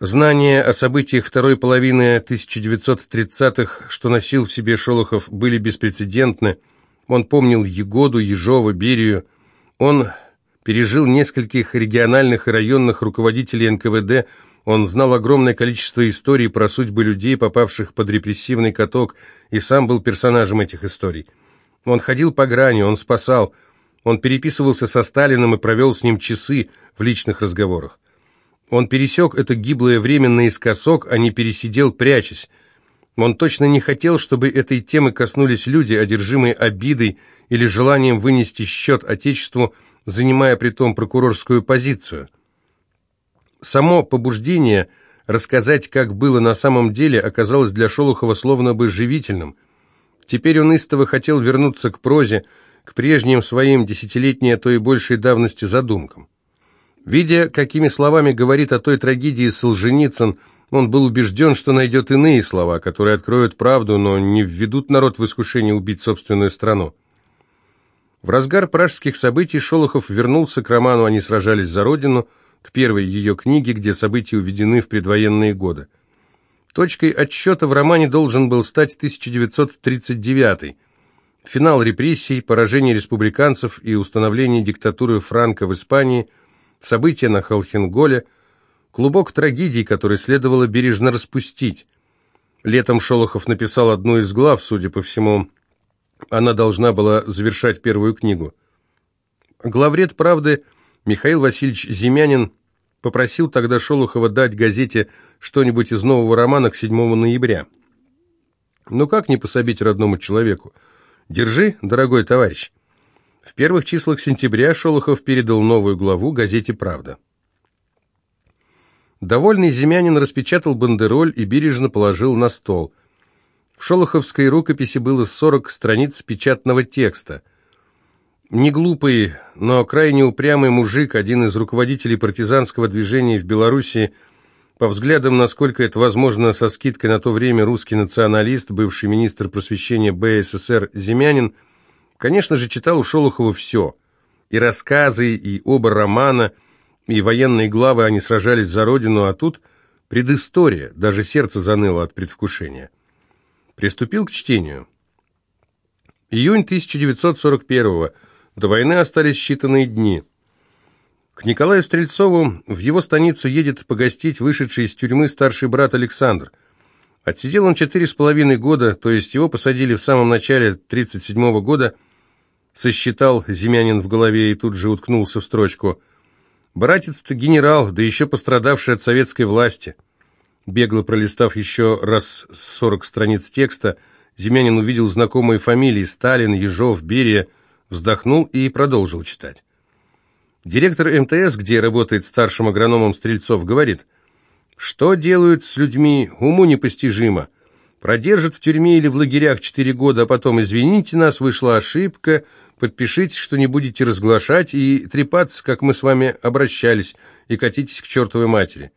Знания о событиях второй половины 1930-х, что носил в себе Шолохов, были беспрецедентны. Он помнил Егоду, Ежова, Берию. Он пережил нескольких региональных и районных руководителей НКВД. Он знал огромное количество историй про судьбы людей, попавших под репрессивный каток, и сам был персонажем этих историй. Он ходил по грани, он спасал. Он переписывался со Сталиным и провел с ним часы в личных разговорах. Он пересек это гиблое время наискосок, а не пересидел, прячась. Он точно не хотел, чтобы этой темы коснулись люди, одержимые обидой или желанием вынести счет Отечеству, занимая при том прокурорскую позицию. Само побуждение рассказать, как было на самом деле, оказалось для Шолохова словно бы живительным. Теперь он истово хотел вернуться к прозе, к прежним своим десятилетней, а то и большей давности задумкам. Видя, какими словами говорит о той трагедии Солженицын, он был убежден, что найдет иные слова, которые откроют правду, но не введут народ в искушение убить собственную страну. В разгар пражских событий Шолохов вернулся к роману «Они сражались за Родину», к первой ее книге, где события уведены в предвоенные годы. Точкой отсчета в романе должен был стать 1939 финал репрессий, поражение республиканцев и установление диктатуры Франко в Испании – события на Холхенголе, клубок трагедий, который следовало бережно распустить. Летом Шолохов написал одну из глав, судя по всему, она должна была завершать первую книгу. Главред «Правды» Михаил Васильевич Земянин попросил тогда Шолохова дать газете что-нибудь из нового романа к 7 ноября. Ну как не пособить родному человеку? Держи, дорогой товарищ. В первых числах сентября Шолохов передал новую главу газете «Правда». Довольный Земянин распечатал бандероль и бережно положил на стол. В шолоховской рукописи было 40 страниц печатного текста. Неглупый, но крайне упрямый мужик, один из руководителей партизанского движения в Белоруссии, по взглядам, насколько это возможно, со скидкой на то время русский националист, бывший министр просвещения БССР Земянин – Конечно же, читал у Шолохова все. И рассказы, и оба романа, и военные главы они сражались за родину, а тут предыстория, даже сердце заныло от предвкушения. Приступил к чтению. Июнь 1941-го. До войны остались считанные дни. К Николаю Стрельцову в его станицу едет погостить вышедший из тюрьмы старший брат Александр. Отсидел он четыре с половиной года, то есть его посадили в самом начале 1937 года – сосчитал Земянин в голове и тут же уткнулся в строчку. «Братец-то генерал, да еще пострадавший от советской власти». Бегло пролистав еще раз сорок страниц текста, Земянин увидел знакомые фамилии Сталин, Ежов, Берия, вздохнул и продолжил читать. Директор МТС, где работает старшим агрономом Стрельцов, говорит, «Что делают с людьми, уму непостижимо. Продержат в тюрьме или в лагерях четыре года, а потом, извините нас, вышла ошибка, Подпишитесь, что не будете разглашать и трепаться, как мы с вами обращались, и катитесь к чертовой матери.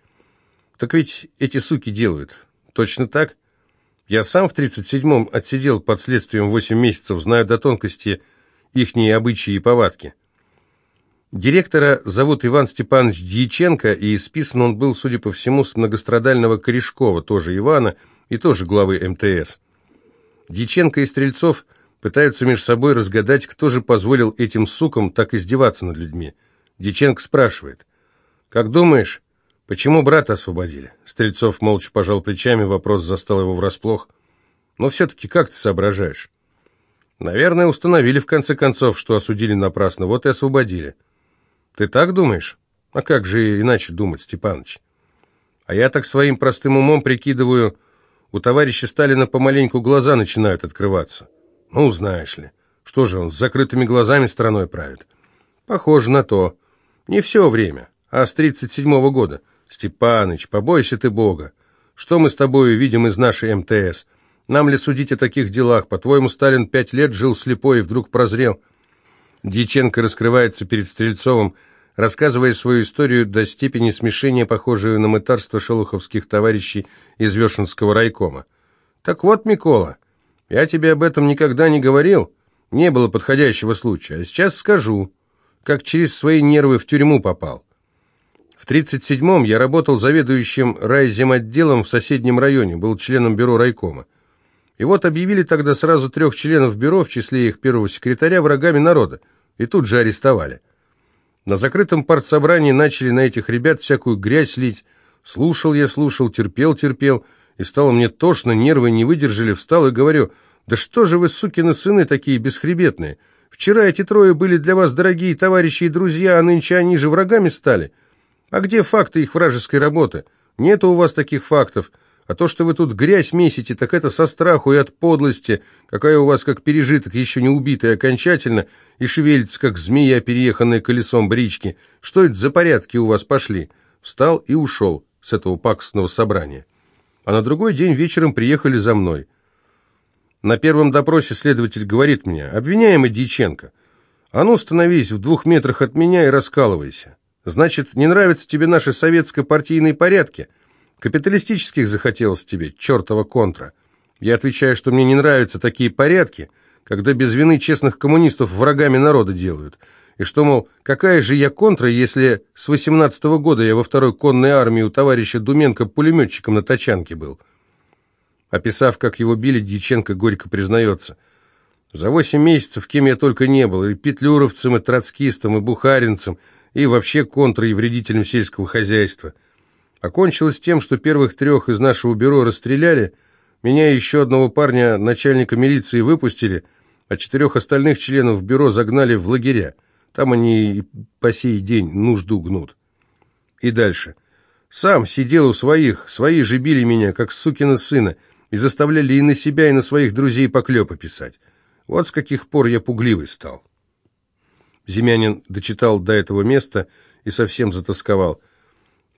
Так ведь эти суки делают. Точно так? Я сам в 37-м отсидел под следствием 8 месяцев, знаю до тонкости ихние обычаи и повадки. Директора зовут Иван Степанович Дьяченко, и списан он был, судя по всему, с многострадального Корешкова, тоже Ивана, и тоже главы МТС. Дьяченко и Стрельцов Пытаются между собой разгадать, кто же позволил этим сукам так издеваться над людьми. Диченко спрашивает. «Как думаешь, почему брата освободили?» Стрельцов молча пожал плечами, вопрос застал его врасплох. «Но все-таки как ты соображаешь?» «Наверное, установили в конце концов, что осудили напрасно, вот и освободили». «Ты так думаешь?» «А как же иначе думать, Степаныч?» «А я так своим простым умом прикидываю, у товарища Сталина помаленьку глаза начинают открываться». Ну, знаешь ли. Что же он, с закрытыми глазами страной правит? Похоже на то. Не все время, а с тридцать седьмого года. Степаныч, побойся ты Бога. Что мы с тобой видим из нашей МТС? Нам ли судить о таких делах? По-твоему, Сталин пять лет жил слепой и вдруг прозрел? Дьяченко раскрывается перед Стрельцовым, рассказывая свою историю до степени смешения, похожую на мытарство шелуховских товарищей из Вешенского райкома. Так вот, Микола, я тебе об этом никогда не говорил, не было подходящего случая, а сейчас скажу, как через свои нервы в тюрьму попал. В В 37-м я работал заведующим райземотделом в соседнем районе, был членом бюро райкома. И вот объявили тогда сразу трех членов бюро, в числе их первого секретаря, врагами народа, и тут же арестовали. На закрытом партсобрании начали на этих ребят всякую грязь лить. Слушал я, слушал, терпел, терпел, и стало мне тошно, нервы не выдержали, встал и говорю, «Да что же вы, сукины сыны, такие бесхребетные? Вчера эти трое были для вас дорогие товарищи и друзья, а нынче они же врагами стали. А где факты их вражеской работы? Нету у вас таких фактов». А то, что вы тут грязь месите, так это со страху и от подлости, какая у вас как пережиток, еще не убитая окончательно, и шевелится, как змея, перееханная колесом брички. Что это за порядки у вас пошли?» Встал и ушел с этого пакостного собрания. А на другой день вечером приехали за мной. На первом допросе следователь говорит мне, «Обвиняемый Дьяченко, а ну становись в двух метрах от меня и раскалывайся. Значит, не нравятся тебе наши советско-партийные порядки?» Капиталистических захотелось тебе, чертова контра. Я отвечаю, что мне не нравятся такие порядки, когда без вины честных коммунистов врагами народа делают. И что, мол, какая же я контра, если с 18-го года я во второй конной армии у товарища Думенко пулеметчиком на тачанке был. Описав, как его били, Дьяченко горько признается. За восемь месяцев кем я только не был, и петлюровцем, и троцкистом, и бухаринцем, и вообще контрой и вредителем сельского хозяйства. Окончилось тем, что первых трех из нашего бюро расстреляли, меня и еще одного парня, начальника милиции, выпустили, а четырех остальных членов бюро загнали в лагеря. Там они по сей день нужду гнут. И дальше. Сам сидел у своих, свои же били меня, как сукина сына, и заставляли и на себя, и на своих друзей поклепы писать. Вот с каких пор я пугливый стал. Земянин дочитал до этого места и совсем затасковал –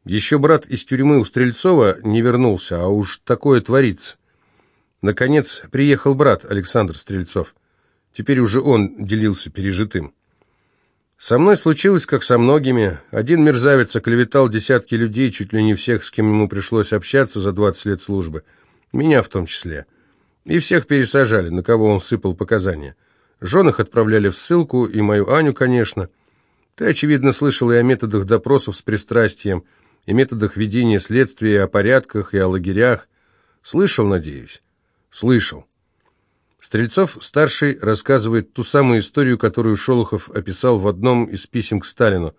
еще брат из тюрьмы у Стрельцова не вернулся, а уж такое творится. Наконец приехал брат Александр Стрельцов. Теперь уже он делился пережитым. Со мной случилось, как со многими. Один мерзавец оклеветал десятки людей, чуть ли не всех, с кем ему пришлось общаться за 20 лет службы. Меня в том числе. И всех пересажали, на кого он сыпал показания. Жен их отправляли в ссылку, и мою Аню, конечно. Ты, очевидно, слышал и о методах допросов с пристрастием – и методах ведения следствия, о порядках и о лагерях. Слышал, надеюсь? Слышал. Стрельцов-старший рассказывает ту самую историю, которую Шолохов описал в одном из писем к Сталину.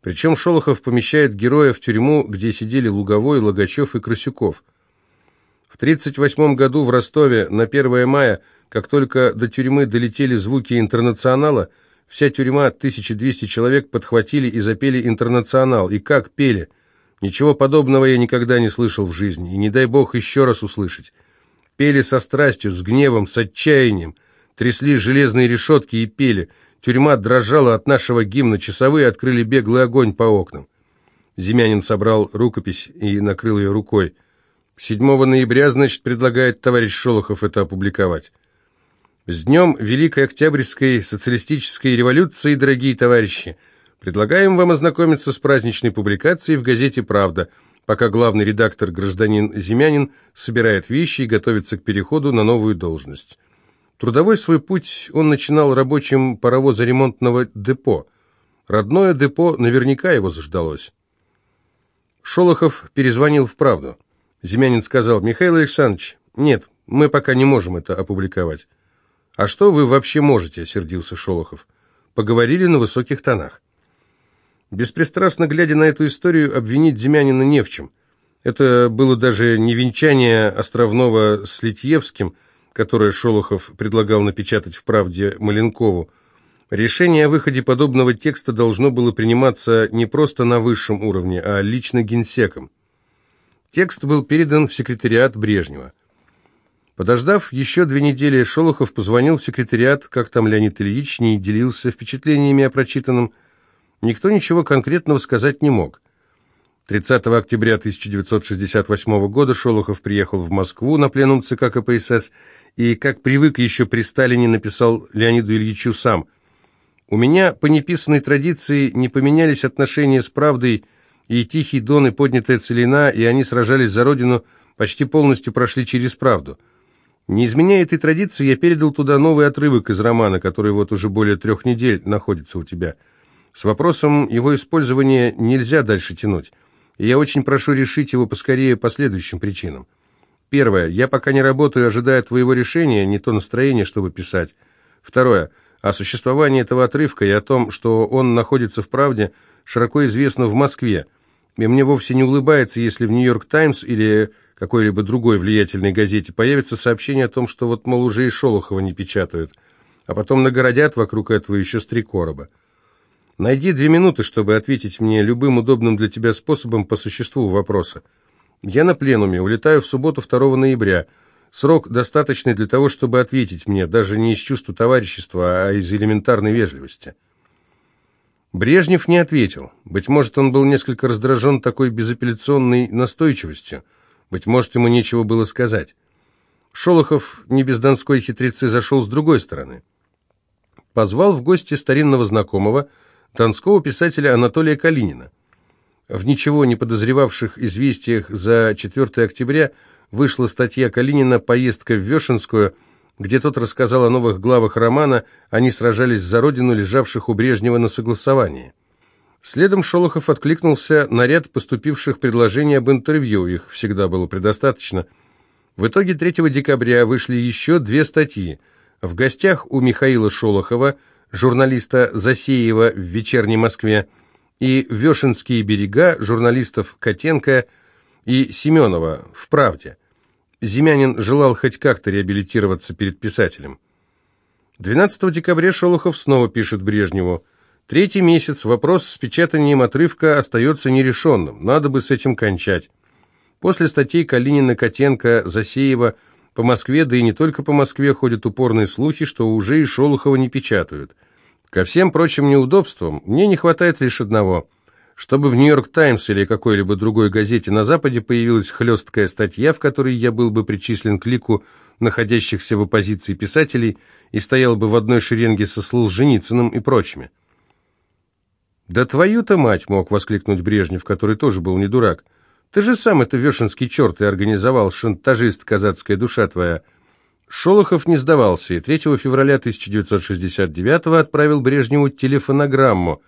Причем Шолохов помещает героя в тюрьму, где сидели Луговой, Логачев и Красюков. В 1938 году в Ростове на 1 мая, как только до тюрьмы долетели звуки интернационала, вся тюрьма, 1200 человек, подхватили и запели интернационал. И как пели – Ничего подобного я никогда не слышал в жизни, и не дай бог еще раз услышать. Пели со страстью, с гневом, с отчаянием, трясли железные решетки и пели. Тюрьма дрожала от нашего гимна, часовые открыли беглый огонь по окнам. Земянин собрал рукопись и накрыл ее рукой. 7 ноября, значит, предлагает товарищ Шолохов это опубликовать. С днем Великой Октябрьской социалистической революции, дорогие товарищи! Предлагаем вам ознакомиться с праздничной публикацией в газете «Правда», пока главный редактор гражданин Земянин собирает вещи и готовится к переходу на новую должность. Трудовой свой путь он начинал рабочим паровозоремонтного депо. Родное депо наверняка его заждалось. Шолохов перезвонил в «Правду». Земянин сказал, «Михаил Александрович, нет, мы пока не можем это опубликовать». «А что вы вообще можете?» – сердился Шолохов. Поговорили на высоких тонах. Беспристрастно глядя на эту историю, обвинить Демянина не в чем. Это было даже не венчание Островного с Литьевским, которое Шолохов предлагал напечатать в «Правде» Маленкову. Решение о выходе подобного текста должно было приниматься не просто на высшем уровне, а лично генсеком. Текст был передан в секретариат Брежнева. Подождав еще две недели, Шолохов позвонил в секретариат, как там Леонид Ильич не делился впечатлениями о прочитанном, никто ничего конкретного сказать не мог. 30 октября 1968 года Шолохов приехал в Москву на пленум ЦК КПСС и, как привык еще при Сталине, написал Леониду Ильичу сам «У меня по неписанной традиции не поменялись отношения с правдой, и Тихий Дон, и поднятая Целина, и они сражались за Родину, почти полностью прошли через правду». Не изменяя этой традиции, я передал туда новый отрывок из романа, который вот уже более трех недель находится у тебя – С вопросом его использования нельзя дальше тянуть, и я очень прошу решить его поскорее по следующим причинам. Первое. Я пока не работаю, ожидая твоего решения, не то настроение, чтобы писать. Второе. О существовании этого отрывка и о том, что он находится в правде, широко известно в Москве. И мне вовсе не улыбается, если в «Нью-Йорк Таймс» или какой-либо другой влиятельной газете появится сообщение о том, что вот, мол, уже и Шолохова не печатают, а потом нагородят вокруг этого еще три короба. Найди две минуты, чтобы ответить мне любым удобным для тебя способом по существу вопроса. Я на пленуме, улетаю в субботу 2 ноября. Срок достаточный для того, чтобы ответить мне, даже не из чувства товарищества, а из элементарной вежливости. Брежнев не ответил. Быть может, он был несколько раздражен такой безапелляционной настойчивостью. Быть может, ему нечего было сказать. Шолохов, не без донской хитрецы, зашел с другой стороны. Позвал в гости старинного знакомого, донского писателя Анатолия Калинина. В ничего не подозревавших известиях за 4 октября вышла статья Калинина «Поездка в Вешенскую», где тот рассказал о новых главах романа «Они сражались за родину, лежавших у Брежнева на согласовании». Следом Шолохов откликнулся на ряд поступивших предложений об интервью, их всегда было предостаточно. В итоге 3 декабря вышли еще две статьи. В гостях у Михаила Шолохова, журналиста Засеева в «Вечерней Москве», и Вешенские берега журналистов Котенко и Семенова в «Правде». Зимянин желал хоть как-то реабилитироваться перед писателем. 12 декабря Шолохов снова пишет Брежневу. Третий месяц вопрос с печатанием отрывка остается нерешенным. Надо бы с этим кончать. После статей Калинина, Котенко, Засеева по Москве, да и не только по Москве, ходят упорные слухи, что уже и Шолохова не печатают. Ко всем прочим неудобствам мне не хватает лишь одного – чтобы в «Нью-Йорк Таймс» или какой-либо другой газете на Западе появилась хлесткая статья, в которой я был бы причислен к лику находящихся в оппозиции писателей и стоял бы в одной шеренге со Солженицыным и прочими. «Да твою-то мать!» — мог воскликнуть Брежнев, который тоже был не дурак. «Ты же сам это вешенский черт и организовал, шантажист, казацкая душа твоя!» Шолохов не сдавался и 3 февраля 1969 отправил Брежневу телефонограмму.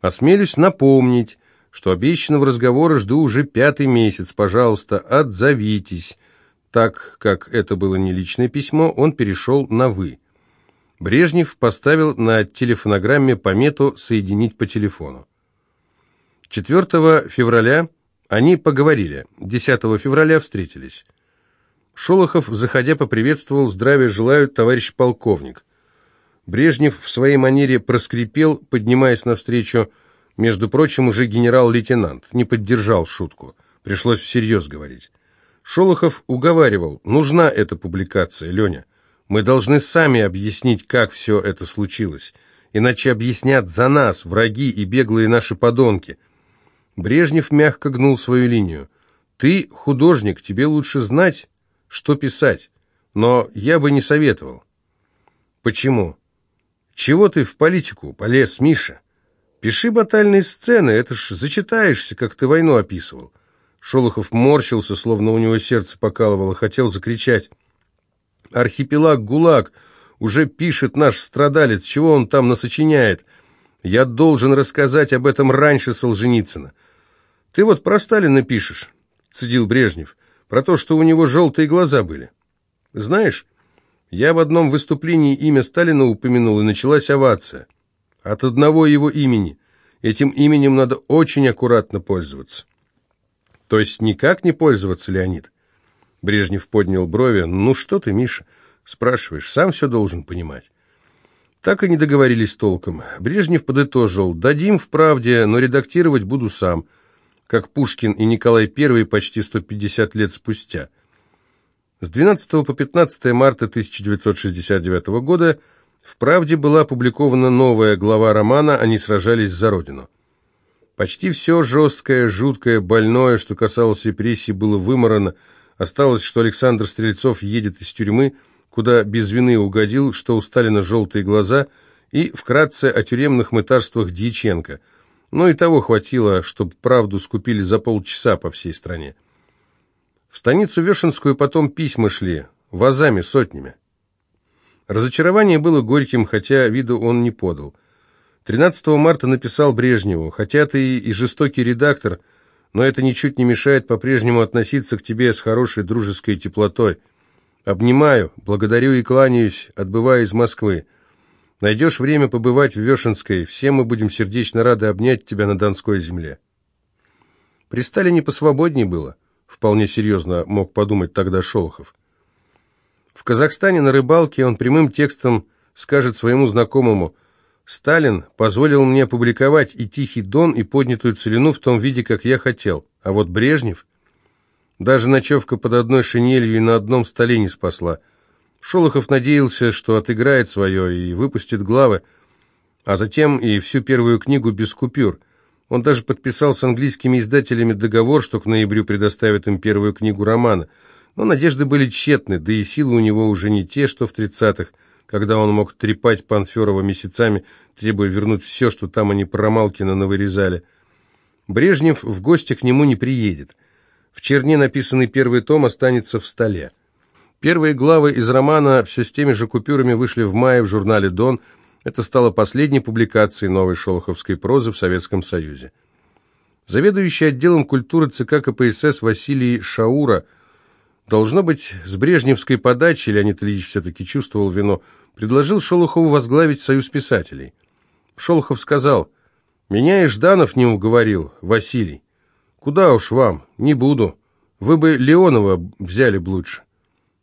«Осмелюсь напомнить, что обещанного разговора жду уже пятый месяц. Пожалуйста, отзовитесь». Так как это было не личное письмо, он перешел на «вы». Брежнев поставил на телефонограмме помету «Соединить по телефону». 4 февраля они поговорили, 10 февраля встретились. Шолохов, заходя, поприветствовал «Здравия желаю, товарищ полковник». Брежнев в своей манере проскрипел, поднимаясь навстречу. Между прочим, уже генерал-лейтенант. Не поддержал шутку. Пришлось всерьез говорить. Шолохов уговаривал, нужна эта публикация, Леня. Мы должны сами объяснить, как все это случилось. Иначе объяснят за нас враги и беглые наши подонки. Брежнев мягко гнул свою линию. Ты художник, тебе лучше знать, что писать, но я бы не советовал. Почему? Чего ты в политику полез, Миша? Пиши батальные сцены, это ж зачитаешься, как ты войну описывал. Шолохов морщился, словно у него сердце покалывало, хотел закричать. «Архипелаг ГУЛАГ! Уже пишет наш страдалец, чего он там насочиняет? Я должен рассказать об этом раньше Солженицына. Ты вот про Сталина пишешь, — цедил Брежнев про то, что у него желтые глаза были. Знаешь, я в одном выступлении имя Сталина упомянул, и началась овация. От одного его имени. Этим именем надо очень аккуратно пользоваться. То есть никак не пользоваться, Леонид? Брежнев поднял брови. Ну что ты, Миша, спрашиваешь, сам все должен понимать. Так и не договорились толком. Брежнев подытожил. Дадим в правде, но редактировать буду сам как Пушкин и Николай I почти 150 лет спустя. С 12 по 15 марта 1969 года в «Правде» была опубликована новая глава романа «Они сражались за Родину». Почти все жесткое, жуткое, больное, что касалось репрессий, было выморано. Осталось, что Александр Стрельцов едет из тюрьмы, куда без вины угодил, что у Сталина желтые глаза, и вкратце о тюремных мытарствах Дьяченко – но и того хватило, чтобы правду скупили за полчаса по всей стране. В станицу Вешенскую потом письма шли, вазами, сотнями. Разочарование было горьким, хотя виду он не подал. 13 марта написал Брежневу, «Хотя ты и жестокий редактор, но это ничуть не мешает по-прежнему относиться к тебе с хорошей дружеской теплотой. Обнимаю, благодарю и кланяюсь, отбывая из Москвы. Найдешь время побывать в Вешенской, все мы будем сердечно рады обнять тебя на Донской земле». При Сталине посвободнее было, вполне серьезно мог подумать тогда Шолохов. В Казахстане на рыбалке он прямым текстом скажет своему знакомому – Сталин позволил мне публиковать и «Тихий дон», и «Поднятую целину» в том виде, как я хотел. А вот Брежнев... Даже ночевка под одной шинелью и на одном столе не спасла. Шолохов надеялся, что отыграет свое и выпустит главы, а затем и всю первую книгу без купюр. Он даже подписал с английскими издателями договор, что к ноябрю предоставит им первую книгу романа. Но надежды были тщетны, да и силы у него уже не те, что в тридцатых когда он мог трепать Панферова месяцами, требуя вернуть все, что там они про Ромалкина навырезали. Брежнев в гости к нему не приедет. В черне написанный первый том останется в столе. Первые главы из романа все с теми же купюрами вышли в мае в журнале «Дон». Это стало последней публикацией новой шолоховской прозы в Советском Союзе. Заведующий отделом культуры ЦК КПСС Василий Шаура – Должно быть, с брежневской подачи Леонид Ильич все-таки чувствовал вину, предложил Шолохову возглавить союз писателей. Шолохов сказал, «Меня и Жданов не уговорил, Василий. Куда уж вам, не буду. Вы бы Леонова взяли б лучше».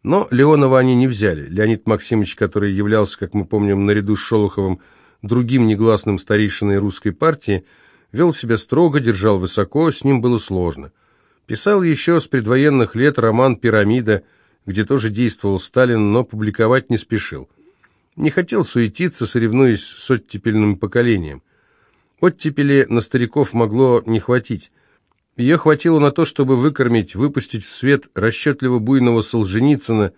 Но Леонова они не взяли. Леонид Максимович, который являлся, как мы помним, наряду с Шолоховым, другим негласным старейшиной русской партии, вел себя строго, держал высоко, с ним было сложно. Писал еще с предвоенных лет роман «Пирамида», где тоже действовал Сталин, но публиковать не спешил. Не хотел суетиться, соревнуясь с оттепельным поколением. Оттепели на стариков могло не хватить. Ее хватило на то, чтобы выкормить, выпустить в свет расчетливо буйного Солженицына,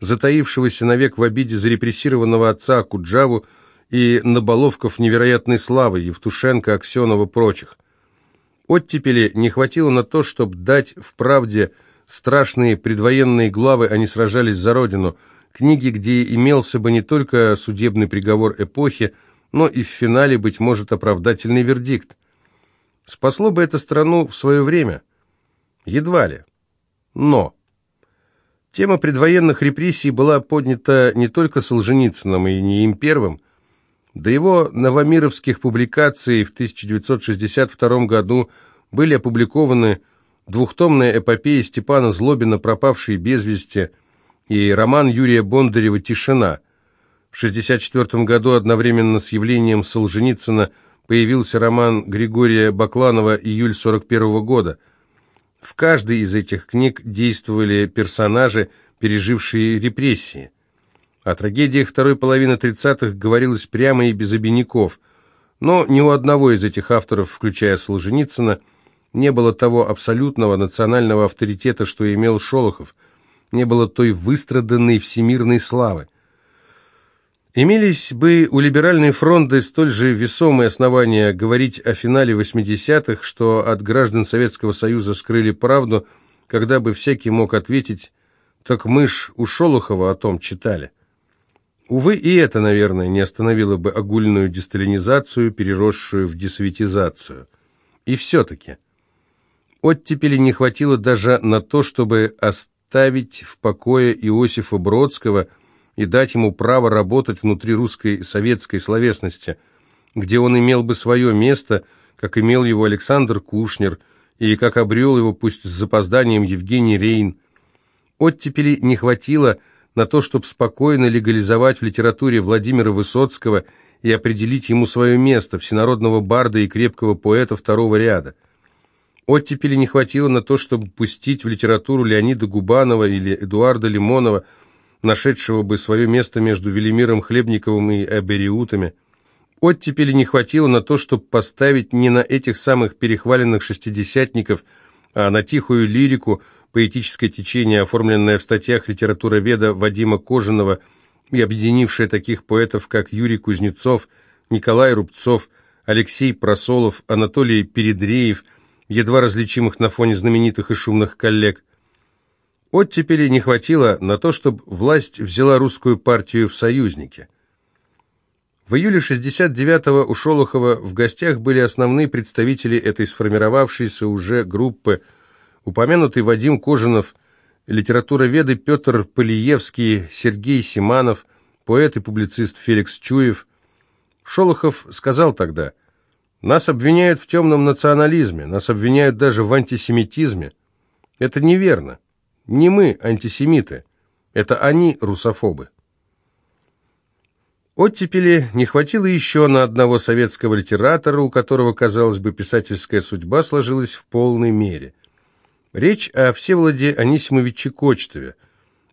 затаившегося навек в обиде зарепрессированного отца Куджаву и наболовков невероятной славы Евтушенко, Аксенова, прочих. Оттепели не хватило на то, чтобы дать в правде страшные предвоенные главы «Они сражались за Родину», книги, где имелся бы не только судебный приговор эпохи, но и в финале, быть может, оправдательный вердикт. Спасло бы это страну в свое время? Едва ли. Но... Тема предвоенных репрессий была поднята не только Солженицыным и не им первым, до его новомировских публикаций в 1962 году были опубликованы двухтомная эпопея Степана Злобина «Пропавшие без вести» и роман Юрия Бондарева «Тишина». В 1964 году одновременно с явлением Солженицына появился роман Григория Бакланова «Июль 1941 года». В каждой из этих книг действовали персонажи, пережившие репрессии. О трагедиях второй половины 30-х говорилось прямо и без обиняков, но ни у одного из этих авторов, включая Солженицына, не было того абсолютного национального авторитета, что имел Шолохов, не было той выстраданной всемирной славы. Имелись бы у либеральной фронты столь же весомые основания говорить о финале 80-х, что от граждан Советского Союза скрыли правду, когда бы всякий мог ответить, так мы ж у Шолохова о том читали. Увы, и это, наверное, не остановило бы огульную десталинизацию, переросшую в десоветизацию. И все-таки. Оттепели не хватило даже на то, чтобы оставить в покое Иосифа Бродского и дать ему право работать внутри русской советской словесности, где он имел бы свое место, как имел его Александр Кушнер, и как обрел его, пусть с запозданием, Евгений Рейн. Оттепели не хватило на то, чтобы спокойно легализовать в литературе Владимира Высоцкого и определить ему свое место, всенародного барда и крепкого поэта второго ряда. Оттепели не хватило на то, чтобы пустить в литературу Леонида Губанова или Эдуарда Лимонова, нашедшего бы свое место между Велимиром Хлебниковым и Эбериутами. Оттепели не хватило на то, чтобы поставить не на этих самых перехваленных шестидесятников, а на тихую лирику – поэтическое течение, оформленное в статьях литературоведа Вадима Кожаного и объединившее таких поэтов, как Юрий Кузнецов, Николай Рубцов, Алексей Просолов, Анатолий Передреев, едва различимых на фоне знаменитых и шумных коллег. Оттепели не хватило на то, чтобы власть взяла русскую партию в союзники. В июле 69-го у Шолохова в гостях были основные представители этой сформировавшейся уже группы, упомянутый Вадим Кожинов, литературоведы Петр Полиевский, Сергей Симанов, поэт и публицист Феликс Чуев. Шолохов сказал тогда, «Нас обвиняют в темном национализме, нас обвиняют даже в антисемитизме. Это неверно. Не мы антисемиты, это они русофобы». Оттепели не хватило еще на одного советского литератора, у которого, казалось бы, писательская судьба сложилась в полной мере. Речь о Всеволоде Анисимовиче Кочетове.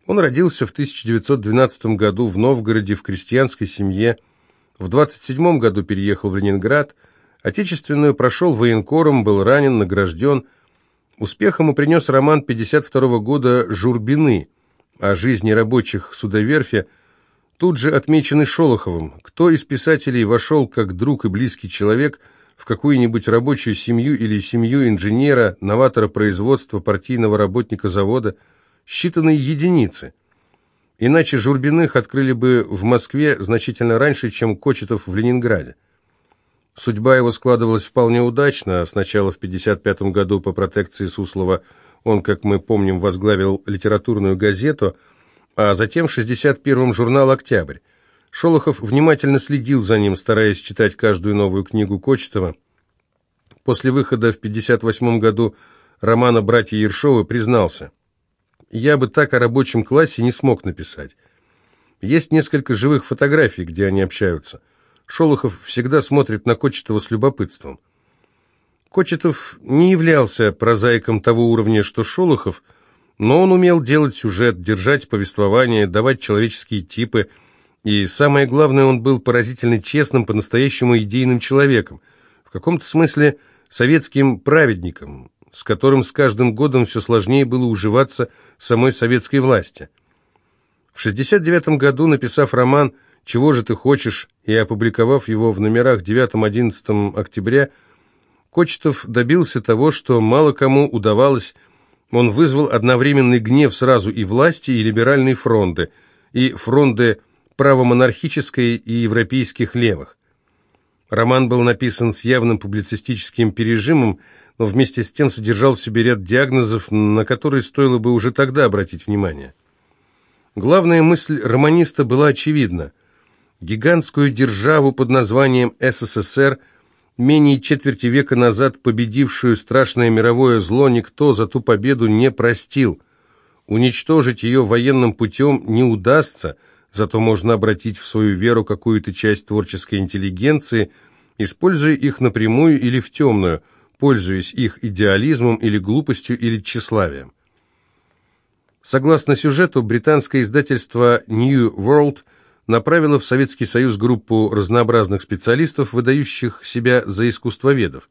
Он родился в 1912 году в Новгороде в крестьянской семье, в 27 году переехал в Ленинград, отечественную прошел военкором, был ранен, награжден. Успех ему принес роман 52 года «Журбины» о жизни рабочих судоверфи, тут же отмеченный Шолоховым. Кто из писателей вошел как друг и близкий человек в какую-нибудь рабочую семью или семью инженера, новатора производства, партийного работника завода? Считанные единицы. Иначе Журбиных открыли бы в Москве значительно раньше, чем Кочетов в Ленинграде. Судьба его складывалась вполне удачно. Сначала в 1955 году по протекции Суслова он, как мы помним, возглавил литературную газету – а затем в 61-м журнал «Октябрь». Шолохов внимательно следил за ним, стараясь читать каждую новую книгу Кочетова. После выхода в 58 году романа «Братья Ершовы» признался, «Я бы так о рабочем классе не смог написать. Есть несколько живых фотографий, где они общаются. Шолохов всегда смотрит на Кочетова с любопытством». Кочетов не являлся прозаиком того уровня, что Шолохов – но он умел делать сюжет, держать повествование, давать человеческие типы, и самое главное, он был поразительно честным, по-настоящему идейным человеком, в каком-то смысле советским праведником, с которым с каждым годом все сложнее было уживаться самой советской власти. В 1969 году, написав роман «Чего же ты хочешь» и опубликовав его в номерах 9-11 октября, Кочетов добился того, что мало кому удавалось он вызвал одновременный гнев сразу и власти, и либеральной фронты, и фронты правомонархической и европейских левых. Роман был написан с явным публицистическим пережимом, но вместе с тем содержал в себе ряд диагнозов, на которые стоило бы уже тогда обратить внимание. Главная мысль романиста была очевидна. Гигантскую державу под названием СССР – менее четверти века назад победившую страшное мировое зло никто за ту победу не простил. Уничтожить ее военным путем не удастся, зато можно обратить в свою веру какую-то часть творческой интеллигенции, используя их напрямую или в темную, пользуясь их идеализмом или глупостью или тщеславием. Согласно сюжету, британское издательство New World – направила в Советский Союз группу разнообразных специалистов, выдающих себя за искусствоведов.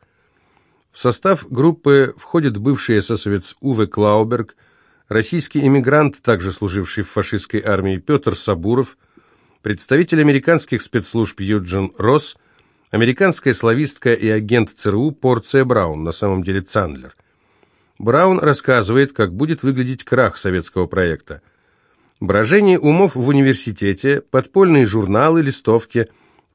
В состав группы входит бывший эсэсовец Уве Клауберг, российский эмигрант, также служивший в фашистской армии Петр Сабуров, представитель американских спецслужб Юджин Росс, американская славистка и агент ЦРУ Порция Браун, на самом деле Цандлер. Браун рассказывает, как будет выглядеть крах советского проекта. Брожение умов в университете, подпольные журналы, листовки,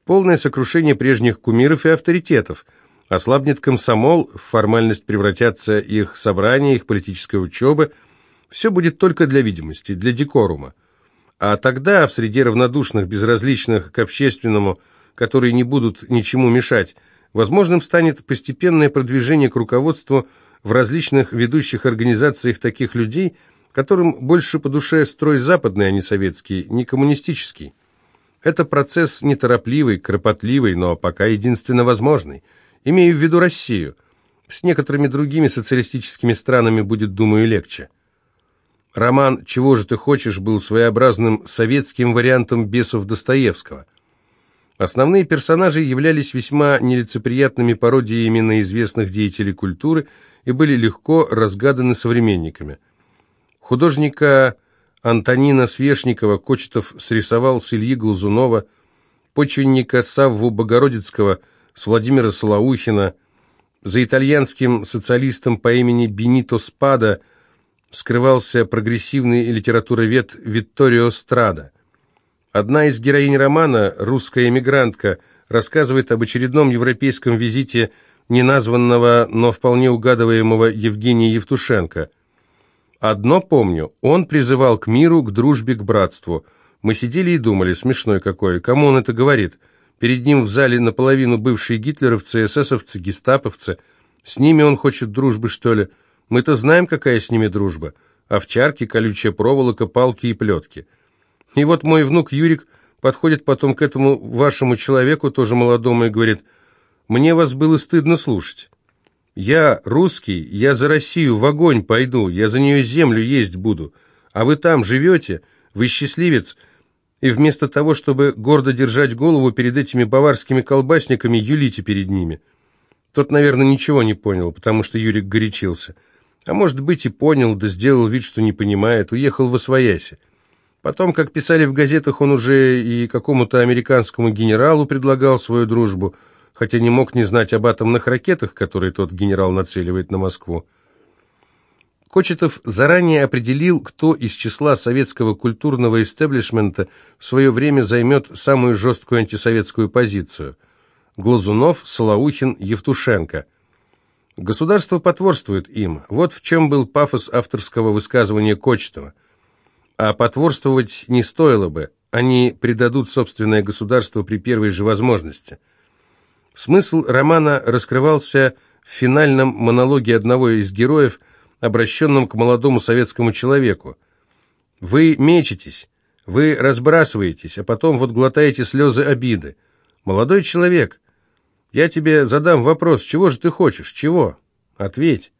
полное сокрушение прежних кумиров и авторитетов. Ослабнет комсомол, в формальность превратятся их собрания, их политическая учеба. Все будет только для видимости, для декорума. А тогда в среде равнодушных, безразличных к общественному, которые не будут ничему мешать, возможным станет постепенное продвижение к руководству в различных ведущих организациях таких людей – которым больше по душе строй западный, а не советский, не коммунистический. Это процесс неторопливый, кропотливый, но пока единственно возможный. Имею в виду Россию. С некоторыми другими социалистическими странами будет, думаю, легче. Роман «Чего же ты хочешь» был своеобразным советским вариантом «Бесов Достоевского». Основные персонажи являлись весьма нелицеприятными пародиями на известных деятелей культуры и были легко разгаданы современниками – Художника Антонина Свешникова Кочетов срисовал с Ильи Глазунова, почвенника Савву Богородицкого с Владимира Солоухина, за итальянским социалистом по имени Бенито Одна из героинь романа, русская эмигрантка, рассказывает об очередном европейском визите неназванного, но вполне угадываемого Евгения Евтушенко. Одно помню, он призывал к миру, к дружбе, к братству. Мы сидели и думали, смешной какой, кому он это говорит? Перед ним в зале наполовину бывшие гитлеровцы, эсэсовцы, гестаповцы. С ними он хочет дружбы, что ли? Мы-то знаем, какая с ними дружба. Овчарки, колючая проволока, палки и плетки. И вот мой внук Юрик подходит потом к этому вашему человеку, тоже молодому, и говорит, «Мне вас было стыдно слушать. Я русский, я за Россию в огонь пойду, я за нее землю есть буду. А вы там живете, вы счастливец, и вместо того, чтобы гордо держать голову перед этими баварскими колбасниками, юлите перед ними». Тот, наверное, ничего не понял, потому что Юрик горячился. А может быть и понял, да сделал вид, что не понимает, уехал во свояси. Потом, как писали в газетах, он уже и какому-то американскому генералу предлагал свою дружбу, хотя не мог не знать об атомных ракетах, которые тот генерал нацеливает на Москву. Кочетов заранее определил, кто из числа советского культурного истеблишмента в свое время займет самую жесткую антисоветскую позицию. Глазунов, Солоухин, Евтушенко. Государство потворствует им. Вот в чем был пафос авторского высказывания Кочетова – а потворствовать не стоило бы, они предадут собственное государство при первой же возможности. Смысл романа раскрывался в финальном монологе одного из героев, обращенном к молодому советскому человеку. «Вы мечетесь, вы разбрасываетесь, а потом вот глотаете слезы обиды. Молодой человек, я тебе задам вопрос, чего же ты хочешь, чего? Ответь».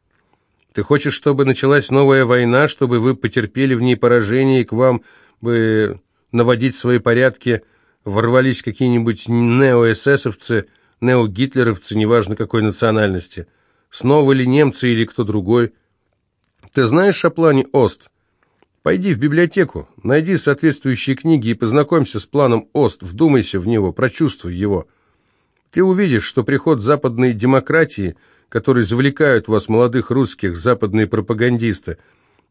Ты хочешь, чтобы началась новая война, чтобы вы потерпели в ней поражение, и к вам бы наводить свои порядки ворвались какие-нибудь неоэсэсовцы, неогитлеровцы, неважно какой национальности, снова ли немцы или кто другой. Ты знаешь о плане ОСТ? Пойди в библиотеку, найди соответствующие книги и познакомься с планом ОСТ, вдумайся в него, прочувствуй его. Ты увидишь, что приход западной демократии – которые завлекают вас, молодых русских, западные пропагандисты.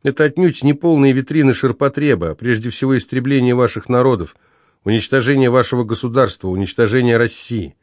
Это отнюдь не полные витрины ширпотреба, а прежде всего истребление ваших народов, уничтожение вашего государства, уничтожение России.